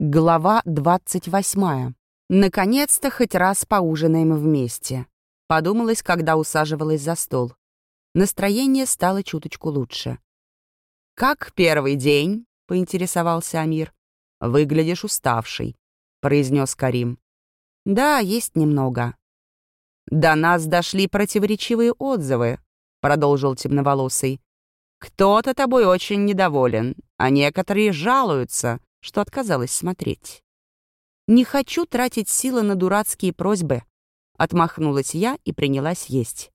Глава двадцать восьмая. Наконец-то хоть раз поужинаем вместе. Подумалось, когда усаживалась за стол. Настроение стало чуточку лучше. «Как первый день?» — поинтересовался Амир. «Выглядишь уставший», — произнес Карим. «Да, есть немного». «До нас дошли противоречивые отзывы», — продолжил темноволосый. «Кто-то тобой очень недоволен, а некоторые жалуются, что отказалась смотреть. «Не хочу тратить силы на дурацкие просьбы», — отмахнулась я и принялась есть.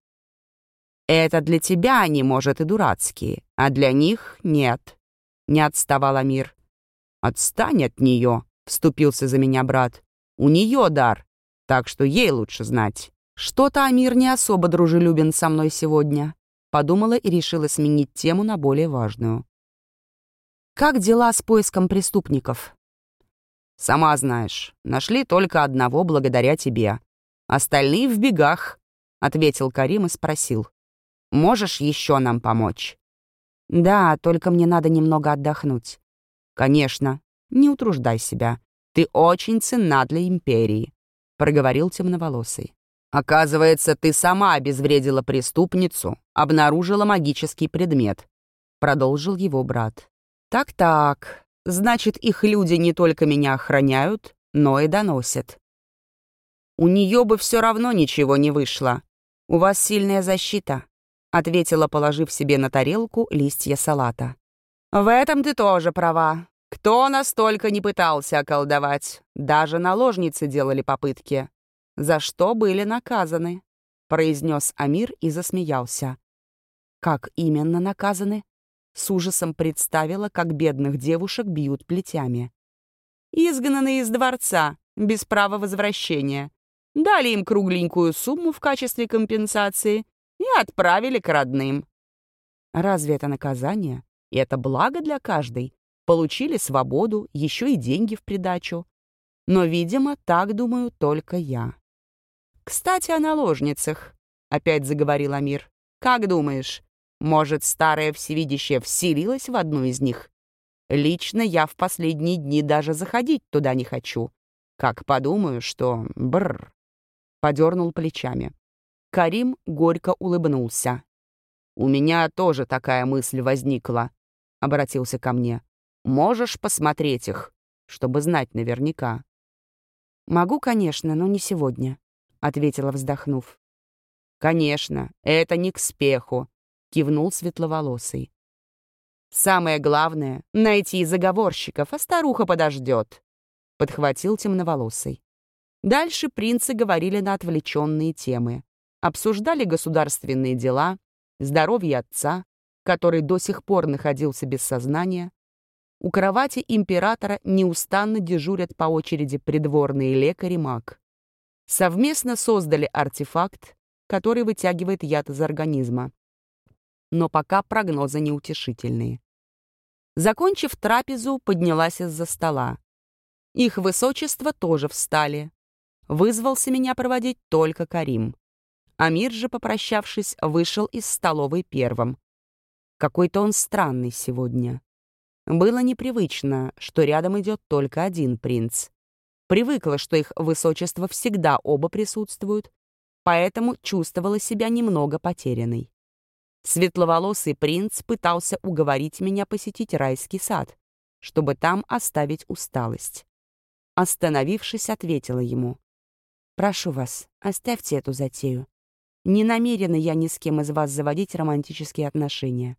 «Это для тебя они, может, и дурацкие, а для них нет», — не отставал Амир. «Отстань от нее», — вступился за меня брат. «У нее дар, так что ей лучше знать». «Что-то Амир не особо дружелюбен со мной сегодня», — подумала и решила сменить тему на более важную. Как дела с поиском преступников? Сама знаешь, нашли только одного благодаря тебе. Остальные в бегах, ответил Карим и спросил. Можешь еще нам помочь? Да, только мне надо немного отдохнуть. Конечно, не утруждай себя. Ты очень ценна для империи, проговорил темноволосый. Оказывается, ты сама обезвредила преступницу, обнаружила магический предмет, продолжил его брат. Так-так, значит, их люди не только меня охраняют, но и доносят. У нее бы все равно ничего не вышло. У вас сильная защита, ответила, положив себе на тарелку листья салата. В этом ты тоже права. Кто настолько не пытался околдовать? Даже наложницы делали попытки. За что были наказаны? произнес Амир и засмеялся. Как именно наказаны? С ужасом представила, как бедных девушек бьют плетями. Изгнанные из дворца, без права возвращения. Дали им кругленькую сумму в качестве компенсации и отправили к родным. Разве это наказание? И это благо для каждой. Получили свободу, еще и деньги в придачу. Но, видимо, так думаю только я. «Кстати, о наложницах», — опять заговорил Амир. «Как думаешь, может, старая всевидящая вселилась в одну из них? Лично я в последние дни даже заходить туда не хочу. Как подумаю, что... Бррр. Подернул плечами. Карим горько улыбнулся. «У меня тоже такая мысль возникла», — обратился ко мне. «Можешь посмотреть их, чтобы знать наверняка?» «Могу, конечно, но не сегодня», — ответила, вздохнув. «Конечно, это не к спеху кивнул светловолосый. «Самое главное — найти заговорщиков, а старуха подождет», — подхватил темноволосый. Дальше принцы говорили на отвлеченные темы. Обсуждали государственные дела, здоровье отца, который до сих пор находился без сознания. У кровати императора неустанно дежурят по очереди придворные лекари маг. Совместно создали артефакт, который вытягивает яд из организма но пока прогнозы неутешительные. Закончив трапезу, поднялась из-за стола. Их высочество тоже встали. Вызвался меня проводить только Карим. Амир же, попрощавшись, вышел из столовой первым. Какой-то он странный сегодня. Было непривычно, что рядом идет только один принц. Привыкла, что их высочество всегда оба присутствуют, поэтому чувствовала себя немного потерянной. Светловолосый принц пытался уговорить меня посетить райский сад, чтобы там оставить усталость. Остановившись, ответила ему. «Прошу вас, оставьте эту затею. Не намерена я ни с кем из вас заводить романтические отношения.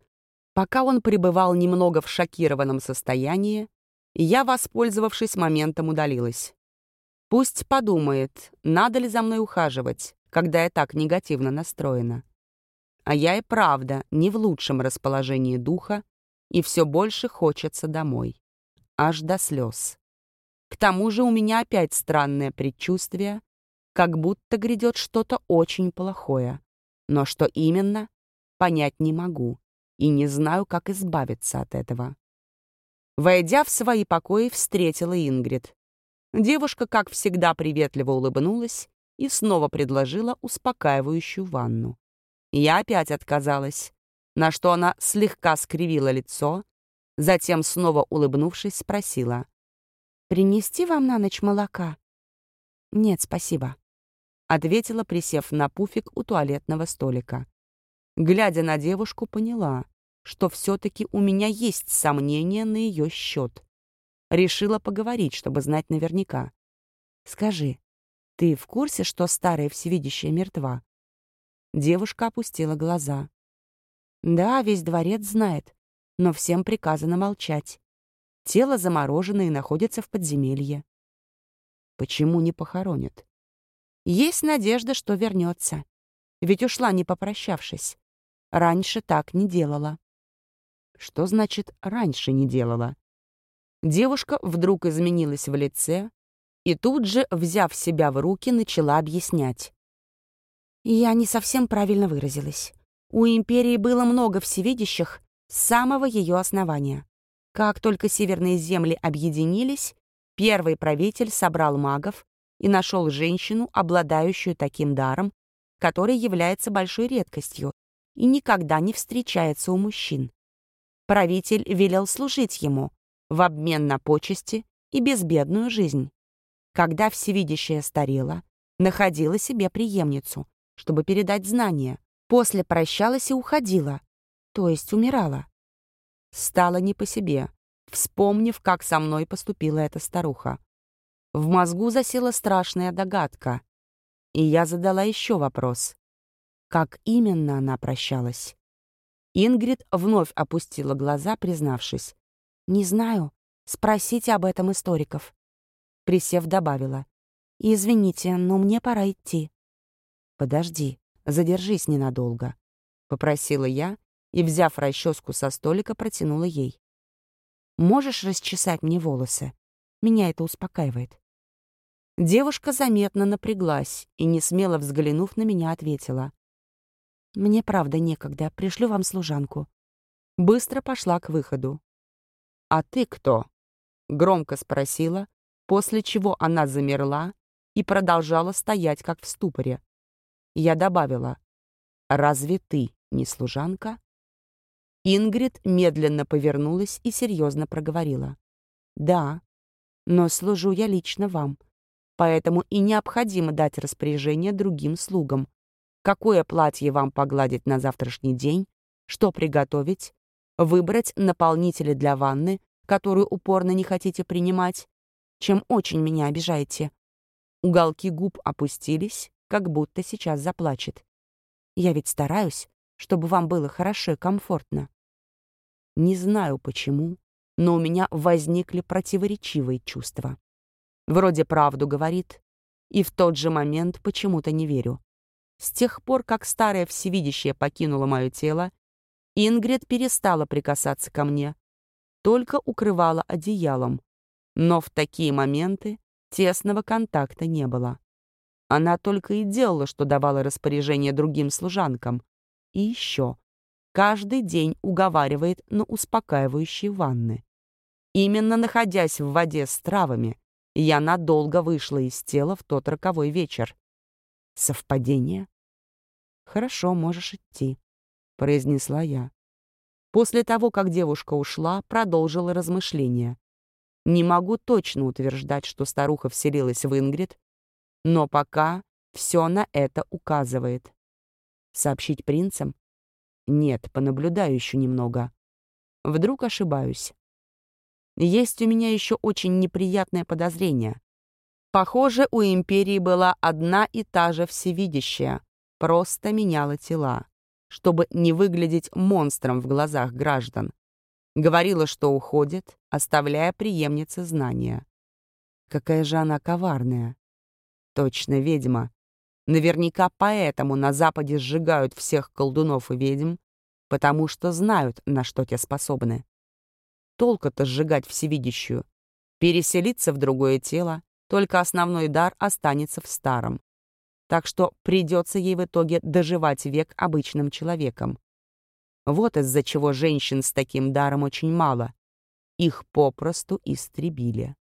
Пока он пребывал немного в шокированном состоянии, я, воспользовавшись моментом, удалилась. Пусть подумает, надо ли за мной ухаживать, когда я так негативно настроена. А я и правда не в лучшем расположении духа, и все больше хочется домой. Аж до слез. К тому же у меня опять странное предчувствие, как будто грядет что-то очень плохое. Но что именно, понять не могу и не знаю, как избавиться от этого. Войдя в свои покои, встретила Ингрид. Девушка, как всегда, приветливо улыбнулась и снова предложила успокаивающую ванну. Я опять отказалась, на что она слегка скривила лицо, затем, снова улыбнувшись, спросила. «Принести вам на ночь молока?» «Нет, спасибо», — ответила, присев на пуфик у туалетного столика. Глядя на девушку, поняла, что все-таки у меня есть сомнения на ее счет. Решила поговорить, чтобы знать наверняка. «Скажи, ты в курсе, что старая всевидящая мертва?» Девушка опустила глаза. «Да, весь дворец знает, но всем приказано молчать. Тело заморожено и находится в подземелье. Почему не похоронят? Есть надежда, что вернется. Ведь ушла, не попрощавшись. Раньше так не делала. Что значит «раньше не делала»? Девушка вдруг изменилась в лице и тут же, взяв себя в руки, начала объяснять. Я не совсем правильно выразилась. У империи было много всевидящих с самого ее основания. Как только северные земли объединились, первый правитель собрал магов и нашел женщину, обладающую таким даром, который является большой редкостью и никогда не встречается у мужчин. Правитель велел служить ему в обмен на почести и безбедную жизнь. Когда всевидящая старела, находила себе преемницу, чтобы передать знания, после прощалась и уходила, то есть умирала. Стало не по себе, вспомнив, как со мной поступила эта старуха. В мозгу засела страшная догадка, и я задала еще вопрос. Как именно она прощалась? Ингрид вновь опустила глаза, признавшись. «Не знаю. Спросите об этом историков». Присев, добавила. «Извините, но мне пора идти». «Подожди, задержись ненадолго», — попросила я и, взяв расческу со столика, протянула ей. «Можешь расчесать мне волосы? Меня это успокаивает». Девушка заметно напряглась и, не смело взглянув на меня, ответила. «Мне правда некогда, пришлю вам служанку». Быстро пошла к выходу. «А ты кто?» — громко спросила, после чего она замерла и продолжала стоять, как в ступоре. Я добавила, «Разве ты не служанка?» Ингрид медленно повернулась и серьезно проговорила. «Да, но служу я лично вам, поэтому и необходимо дать распоряжение другим слугам, какое платье вам погладить на завтрашний день, что приготовить, выбрать наполнители для ванны, которую упорно не хотите принимать, чем очень меня обижаете. Уголки губ опустились, как будто сейчас заплачет. Я ведь стараюсь, чтобы вам было хорошо и комфортно. Не знаю почему, но у меня возникли противоречивые чувства. Вроде правду говорит, и в тот же момент почему-то не верю. С тех пор, как старая всевидящая покинула мое тело, Ингрид перестала прикасаться ко мне, только укрывала одеялом, но в такие моменты тесного контакта не было. Она только и делала, что давала распоряжение другим служанкам. И еще. Каждый день уговаривает на успокаивающие ванны. Именно находясь в воде с травами, я надолго вышла из тела в тот роковой вечер. Совпадение? «Хорошо, можешь идти», — произнесла я. После того, как девушка ушла, продолжила размышления. Не могу точно утверждать, что старуха вселилась в Ингрид, но пока все на это указывает. Сообщить принцам? Нет, понаблюдаю еще немного. Вдруг ошибаюсь. Есть у меня еще очень неприятное подозрение. Похоже, у Империи была одна и та же всевидящая, просто меняла тела, чтобы не выглядеть монстром в глазах граждан. Говорила, что уходит, оставляя преемнице знания. Какая же она коварная. Точно ведьма. Наверняка поэтому на Западе сжигают всех колдунов и ведьм, потому что знают, на что те способны. Толку-то сжигать всевидящую. Переселиться в другое тело, только основной дар останется в старом. Так что придется ей в итоге доживать век обычным человеком. Вот из-за чего женщин с таким даром очень мало. Их попросту истребили.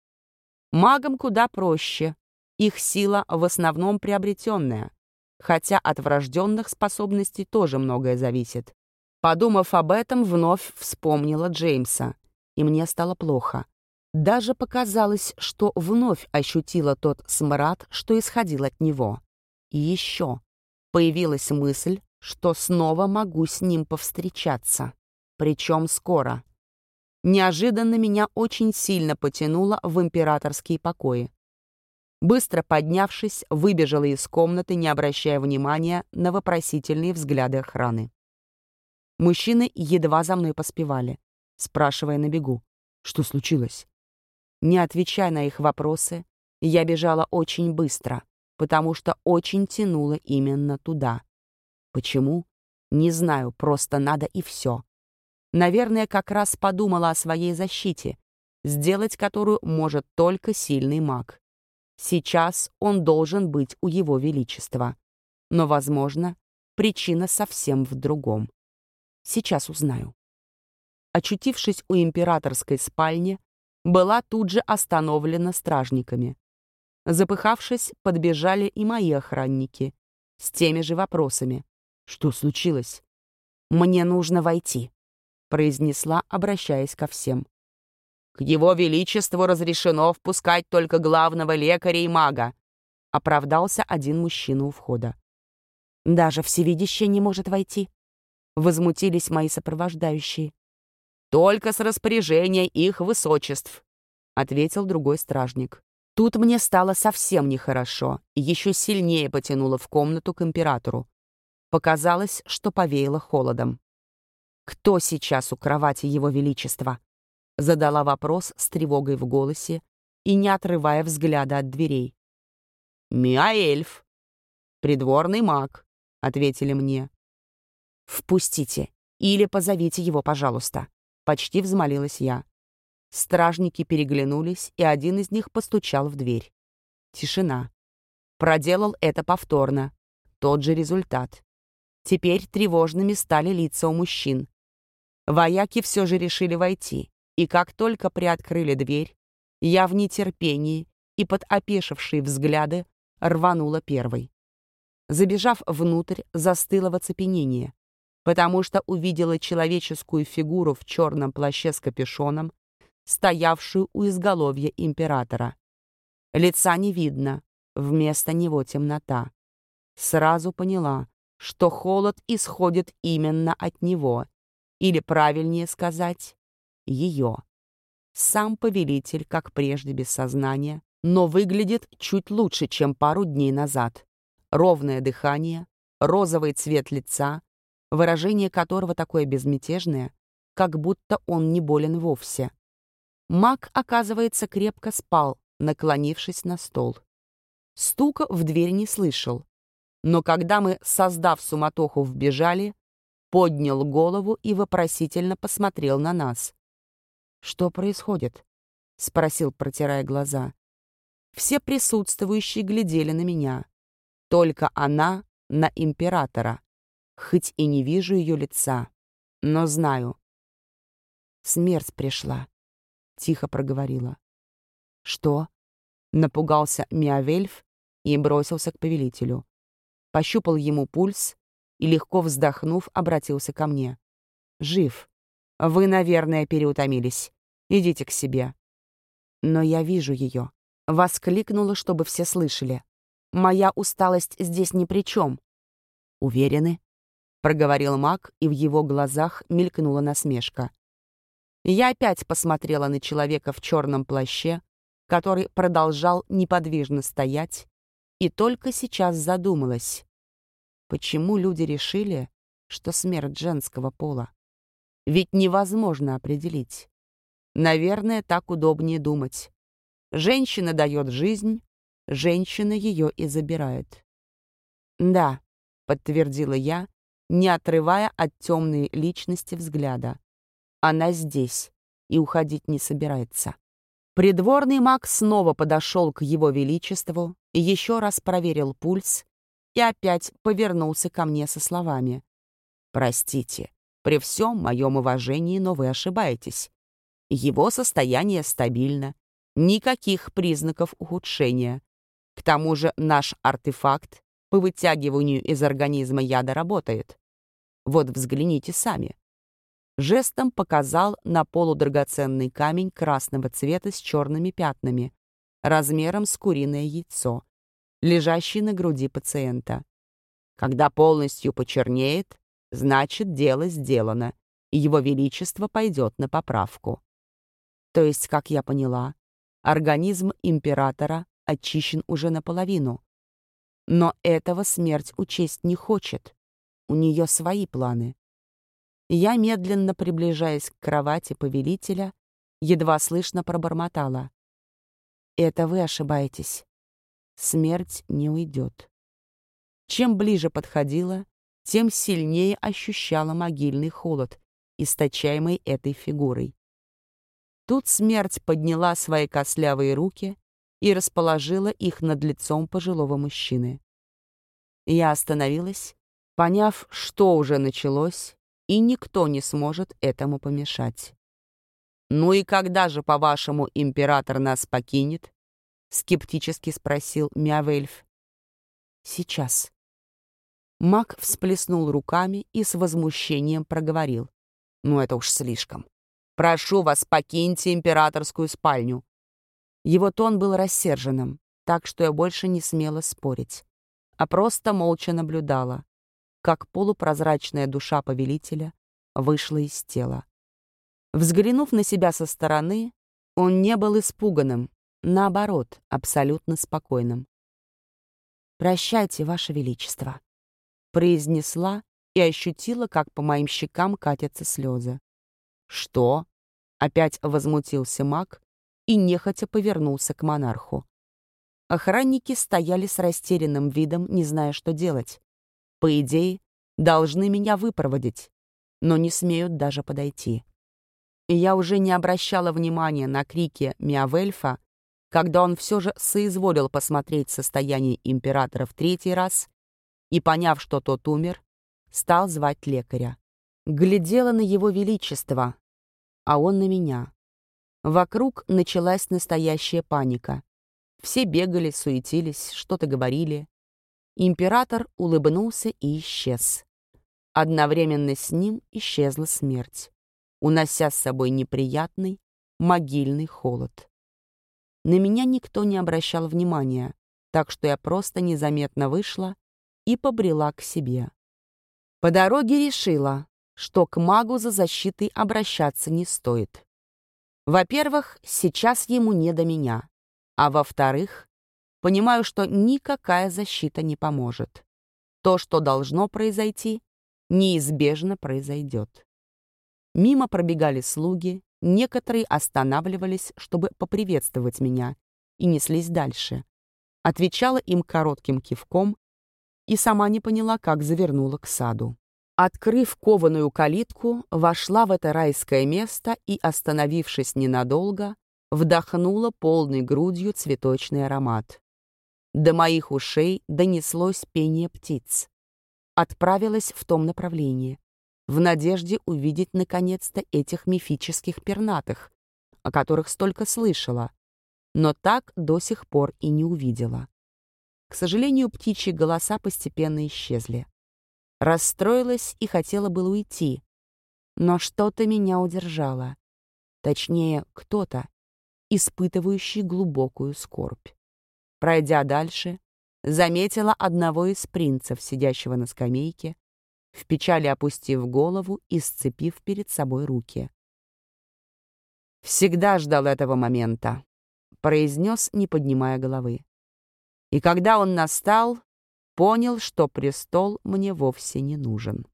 Магам куда проще. Их сила в основном приобретенная, хотя от врожденных способностей тоже многое зависит. Подумав об этом, вновь вспомнила Джеймса, и мне стало плохо. Даже показалось, что вновь ощутила тот смрад, что исходил от него. И еще появилась мысль, что снова могу с ним повстречаться. Причем скоро. Неожиданно меня очень сильно потянуло в императорские покои. Быстро поднявшись, выбежала из комнаты, не обращая внимания на вопросительные взгляды охраны. Мужчины едва за мной поспевали, спрашивая на бегу, что случилось. Не отвечая на их вопросы, я бежала очень быстро, потому что очень тянула именно туда. Почему? Не знаю, просто надо и все. Наверное, как раз подумала о своей защите, сделать которую может только сильный маг. Сейчас он должен быть у его величества. Но, возможно, причина совсем в другом. Сейчас узнаю. Очутившись у императорской спальни, была тут же остановлена стражниками. Запыхавшись, подбежали и мои охранники с теми же вопросами. «Что случилось?» «Мне нужно войти», — произнесла, обращаясь ко всем. К его величеству разрешено впускать только главного лекаря и мага», — оправдался один мужчина у входа. «Даже всевидящее не может войти?» — возмутились мои сопровождающие. «Только с распоряжения их высочеств», — ответил другой стражник. Тут мне стало совсем нехорошо еще сильнее потянуло в комнату к императору. Показалось, что повеяло холодом. «Кто сейчас у кровати его величества?» Задала вопрос с тревогой в голосе и не отрывая взгляда от дверей. «Миаэльф, придворный маг», — ответили мне. «Впустите или позовите его, пожалуйста», — почти взмолилась я. Стражники переглянулись, и один из них постучал в дверь. Тишина. Проделал это повторно. Тот же результат. Теперь тревожными стали лица у мужчин. Вояки все же решили войти, и как только приоткрыли дверь, я в нетерпении и под опешившие взгляды рванула первой. Забежав внутрь, застыла в оцепенении, потому что увидела человеческую фигуру в черном плаще с капюшоном, стоявшую у изголовья императора. Лица не видно, вместо него темнота. Сразу поняла, что холод исходит именно от него, или, правильнее сказать, ее. Сам повелитель, как прежде, без сознания, но выглядит чуть лучше, чем пару дней назад. Ровное дыхание, розовый цвет лица, выражение которого такое безмятежное, как будто он не болен вовсе. Маг, оказывается, крепко спал, наклонившись на стол. Стука в дверь не слышал. Но когда мы, создав суматоху, вбежали, поднял голову и вопросительно посмотрел на нас. «Что происходит?» — спросил, протирая глаза. Все присутствующие глядели на меня. Только она на императора. Хоть и не вижу ее лица, но знаю. Смерть пришла, — тихо проговорила. «Что?» — напугался Миавельф и бросился к повелителю. Пощупал ему пульс и, легко вздохнув, обратился ко мне. «Жив. Вы, наверное, переутомились. Идите к себе». «Но я вижу ее», — воскликнула, чтобы все слышали. «Моя усталость здесь ни при чем». «Уверены?» — проговорил маг, и в его глазах мелькнула насмешка. Я опять посмотрела на человека в черном плаще, который продолжал неподвижно стоять, и только сейчас задумалась, почему люди решили, что смерть женского пола. Ведь невозможно определить. Наверное, так удобнее думать. Женщина дает жизнь, женщина ее и забирает. «Да», — подтвердила я, не отрывая от темной личности взгляда. «Она здесь и уходить не собирается». Придворный маг снова подошел к его величеству, еще раз проверил пульс и опять повернулся ко мне со словами. «Простите, при всем моем уважении, но вы ошибаетесь. Его состояние стабильно, никаких признаков ухудшения. К тому же наш артефакт по вытягиванию из организма яда работает. Вот взгляните сами. Жестом показал на полудрагоценный камень красного цвета с черными пятнами, размером с куриное яйцо, лежащий на груди пациента. Когда полностью почернеет, значит, дело сделано, и его величество пойдет на поправку. То есть, как я поняла, организм императора очищен уже наполовину. Но этого смерть учесть не хочет. У нее свои планы. Я, медленно приближаясь к кровати повелителя, едва слышно пробормотала. «Это вы ошибаетесь. Смерть не уйдет». Чем ближе подходила, тем сильнее ощущала могильный холод, источаемый этой фигурой. Тут смерть подняла свои костлявые руки и расположила их над лицом пожилого мужчины. Я остановилась, поняв, что уже началось, и никто не сможет этому помешать. «Ну и когда же, по-вашему, император нас покинет?» — скептически спросил Мявельф. «Сейчас». Маг всплеснул руками и с возмущением проговорил. «Ну это уж слишком. Прошу вас, покиньте императорскую спальню». Его тон был рассерженным, так что я больше не смела спорить, а просто молча наблюдала, как полупрозрачная душа повелителя вышла из тела. Взглянув на себя со стороны, он не был испуганным, наоборот, абсолютно спокойным. «Прощайте, Ваше Величество», — произнесла и ощутила, как по моим щекам катятся слезы. «Что?» — опять возмутился маг и нехотя повернулся к монарху. Охранники стояли с растерянным видом, не зная, что делать. По идее, должны меня выпроводить, но не смеют даже подойти. Я уже не обращала внимания на крики Миавельфа, когда он все же соизволил посмотреть состояние императора в третий раз и, поняв, что тот умер, стал звать лекаря. Глядела на его величество, а он на меня. Вокруг началась настоящая паника. Все бегали, суетились, что-то говорили. Император улыбнулся и исчез. Одновременно с ним исчезла смерть, унося с собой неприятный могильный холод. На меня никто не обращал внимания, так что я просто незаметно вышла и побрела к себе. По дороге решила, что к магу за защитой обращаться не стоит. Во-первых, сейчас ему не до меня, а во-вторых, Понимаю, что никакая защита не поможет. То, что должно произойти, неизбежно произойдет. Мимо пробегали слуги, некоторые останавливались, чтобы поприветствовать меня, и неслись дальше. Отвечала им коротким кивком и сама не поняла, как завернула к саду. Открыв кованую калитку, вошла в это райское место и, остановившись ненадолго, вдохнула полной грудью цветочный аромат. До моих ушей донеслось пение птиц. Отправилась в том направлении, в надежде увидеть наконец-то этих мифических пернатых, о которых столько слышала, но так до сих пор и не увидела. К сожалению, птичьи голоса постепенно исчезли. Расстроилась и хотела было уйти, но что-то меня удержало. Точнее, кто-то, испытывающий глубокую скорбь. Пройдя дальше, заметила одного из принцев, сидящего на скамейке, в печали опустив голову и сцепив перед собой руки. «Всегда ждал этого момента», — произнес, не поднимая головы. И когда он настал, понял, что престол мне вовсе не нужен.